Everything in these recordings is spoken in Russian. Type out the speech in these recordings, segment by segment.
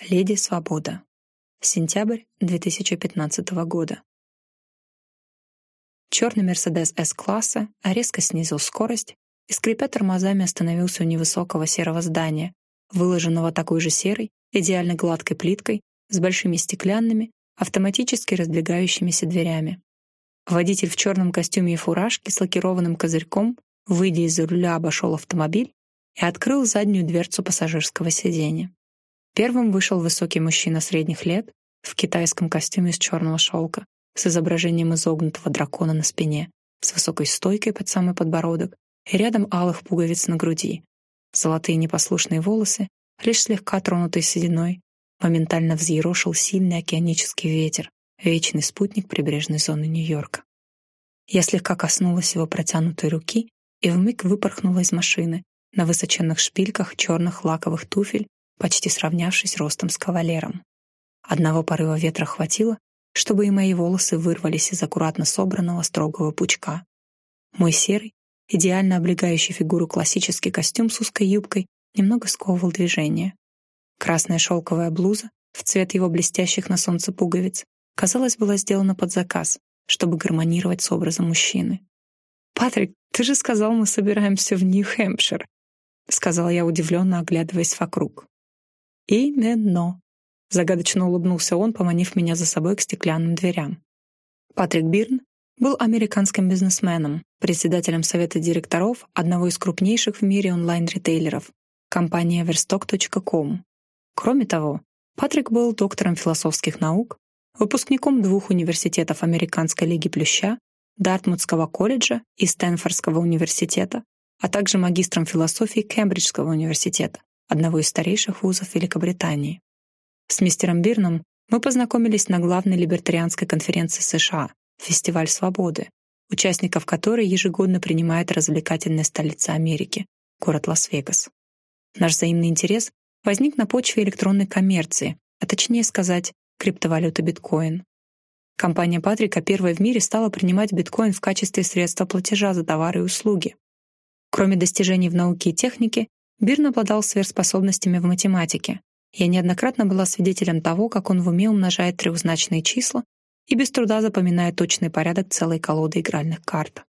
Леди Свобода. Сентябрь 2015 года. Черный Мерседес С-класса резко снизил скорость и, скрипя тормозами, остановился у невысокого серого здания, выложенного такой же серой, идеально гладкой плиткой, с большими стеклянными, автоматически раздвигающимися дверями. Водитель в черном костюме и фуражке с лакированным козырьком, выйдя из-за руля, обошел автомобиль и открыл заднюю дверцу пассажирского сиденья. Первым вышел высокий мужчина средних лет в китайском костюме из черного шелка с изображением изогнутого дракона на спине, с высокой стойкой под самый подбородок и рядом алых пуговиц на груди. Золотые непослушные волосы, лишь слегка тронутые сединой, моментально взъерошил сильный океанический ветер, вечный спутник прибрежной зоны Нью-Йорка. Я слегка коснулась его протянутой руки и вмиг выпорхнула из машины на высоченных шпильках черных лаковых туфель почти сравнявшись ростом с кавалером. Одного порыва ветра хватило, чтобы и мои волосы вырвались из аккуратно собранного строгого пучка. Мой серый, идеально облегающий фигуру классический костюм с узкой юбкой немного сковывал движение. Красная шелковая блуза в цвет его блестящих на солнце пуговиц, казалось, была сделана под заказ, чтобы гармонировать с образом мужчины. «Патрик, ты же сказал, мы собираемся в Нью-Хэмпшир», — сказала я, удивленно оглядываясь вокруг. «Именно», — загадочно улыбнулся он, поманив меня за собой к стеклянным дверям. Патрик Бирн был американским бизнесменом, председателем совета директоров одного из крупнейших в мире онлайн-ритейлеров, компании Everstock.com. Кроме того, Патрик был доктором философских наук, выпускником двух университетов Американской лиги Плюща, Дартмутского колледжа и Стэнфордского университета, а также магистром философии Кембриджского университета одного из старейших вузов Великобритании. С мистером Бирном мы познакомились на главной либертарианской конференции США «Фестиваль свободы», участников которой ежегодно принимает развлекательная столица Америки, город Лас-Вегас. Наш взаимный интерес возник на почве электронной коммерции, а точнее сказать, криптовалюты биткоин. Компания Патрика первой в мире стала принимать биткоин в качестве средства платежа за товары и услуги. Кроме достижений в науке и технике, Бирн обладал сверхспособностями в математике. Я неоднократно была свидетелем того, как он в уме умножает трехзначные числа и без труда запоминает точный порядок целой колоды игральных карт.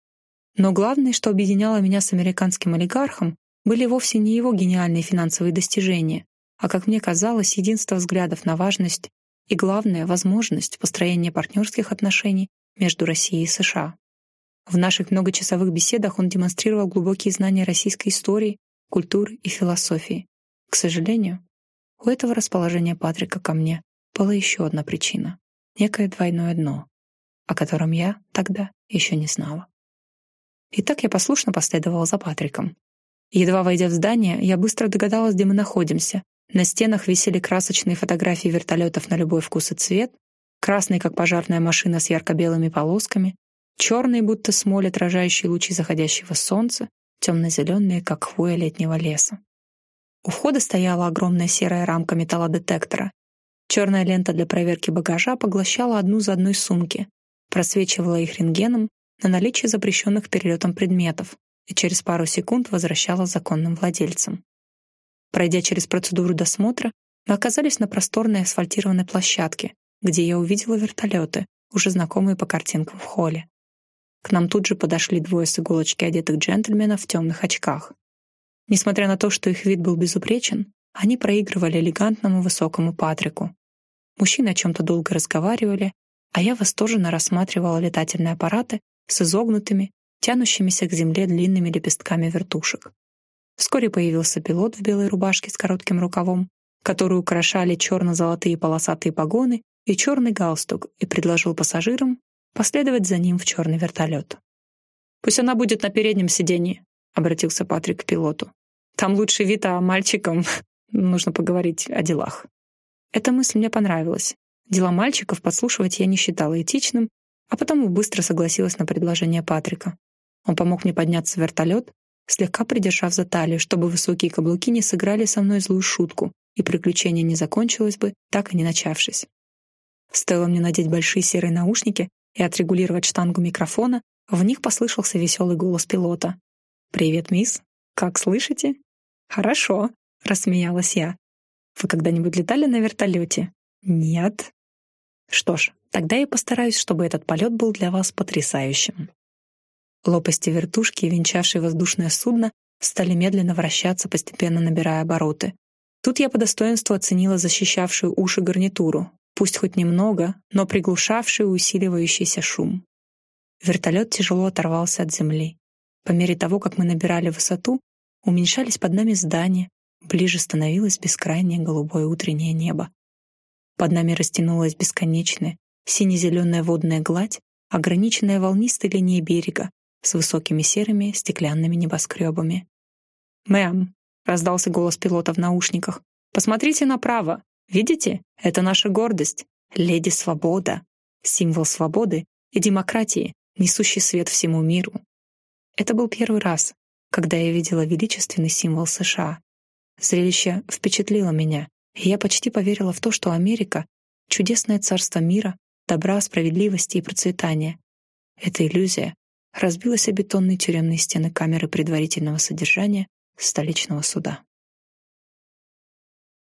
Но главное, что объединяло меня с американским олигархом, были вовсе не его гениальные финансовые достижения, а, как мне казалось, единство взглядов на важность и, главное, возможность построения партнерских отношений между Россией и США. В наших многочасовых беседах он демонстрировал глубокие знания российской истории, культуры и философии. К сожалению, у этого расположения Патрика ко мне была еще одна причина — некое двойное дно, о котором я тогда еще не знала. Итак, я послушно последовала за Патриком. Едва войдя в здание, я быстро догадалась, где мы находимся. На стенах висели красочные фотографии вертолетов на любой вкус и цвет, красный, как пожарная машина с ярко-белыми полосками, черный, будто смоль, отражающий лучи заходящего солнца, темно-зеленые, как хвоя летнего леса. У входа стояла огромная серая рамка металлодетектора. Черная лента для проверки багажа поглощала одну за одной сумки, просвечивала их рентгеном на наличие запрещенных перелетом предметов и через пару секунд возвращала законным владельцам. Пройдя через процедуру досмотра, мы оказались на просторной асфальтированной площадке, где я увидела вертолеты, уже знакомые по картинкам в холле. К нам тут же подошли двое с иголочки одетых джентльменов в темных очках. Несмотря на то, что их вид был безупречен, они проигрывали элегантному высокому Патрику. Мужчины о чем-то долго разговаривали, а я восторженно рассматривала летательные аппараты с изогнутыми, тянущимися к земле длинными лепестками вертушек. Вскоре появился пилот в белой рубашке с коротким рукавом, которую украшали черно-золотые полосатые погоны и черный галстук, и предложил пассажирам последовать за ним в черный вертолет. «Пусть она будет на переднем сиденье», — обратился Патрик к пилоту. «Там лучший вид, а мальчикам нужно поговорить о делах». Эта мысль мне понравилась. Дела мальчиков подслушивать я не считала этичным, а потому быстро согласилась на предложение Патрика. Он помог мне подняться в вертолет, слегка придержав за талию, чтобы высокие каблуки не сыграли со мной злую шутку, и приключение не закончилось бы, так и не начавшись. Стоило мне надеть большие серые наушники, и отрегулировать штангу микрофона, в них послышался веселый голос пилота. «Привет, мисс. Как слышите?» «Хорошо», — рассмеялась я. Вы когда-нибудь летали на вертолете? Нет. Что ж, тогда я постараюсь, чтобы этот полет был для вас потрясающим. Лопасти вертушки, венчавшие воздушное судно, стали медленно вращаться, постепенно набирая обороты. Тут я по достоинству оценила защищавшую уши гарнитуру, пусть хоть немного, но приглушавший усиливающийся шум. Вертолет тяжело оторвался от земли. По мере того, как мы набирали высоту, уменьшались под нами здания, ближе становилось бескрайнее голубое утреннее небо. Под нами растянулась бесконечная, сине-зеленая водная гладь, ограниченная волнистой линией берега с высокими серыми стеклянными небоскребами. «Мэм!» — раздался голос пилота в наушниках. «Посмотрите направо! Видите? Это наша гордость! Леди Свобода! Символ свободы и демократии, несущий свет всему миру!» Это был первый раз, когда я видела величественный символ США. Зрелище впечатлило меня, и я почти поверила в то, что Америка — чудесное царство мира, добра, справедливости и процветания. Эта иллюзия разбилась о бетонные тюремные стены камеры предварительного содержания столичного суда.